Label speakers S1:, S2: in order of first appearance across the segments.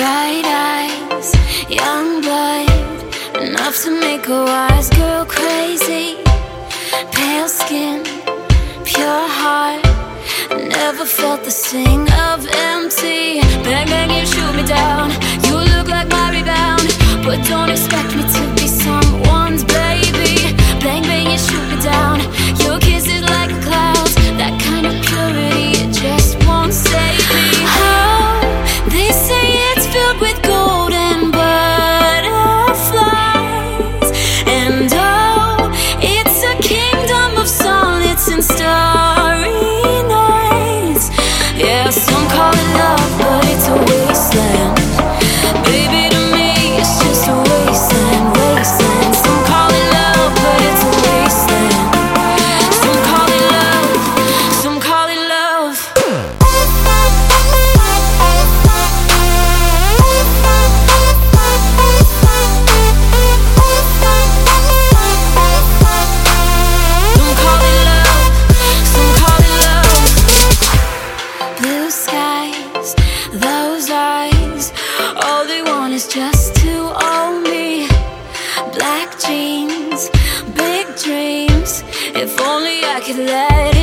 S1: bright eyes, young blood, enough to make a wise girl crazy. Pale skin, pure heart, never felt the sting of empty. Bang, bang, you shoot me down. You look like my rebound, but don't expect me to. just to own me. Black jeans, big dreams. If only I could let it.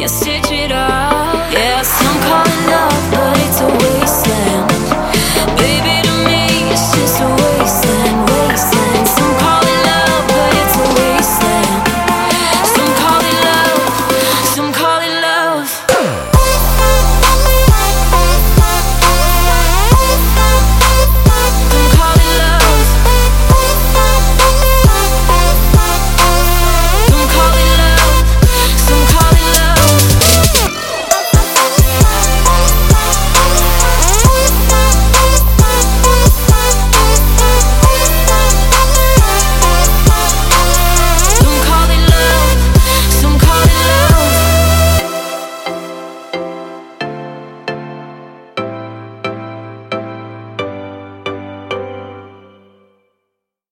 S1: Yeah, stitch it up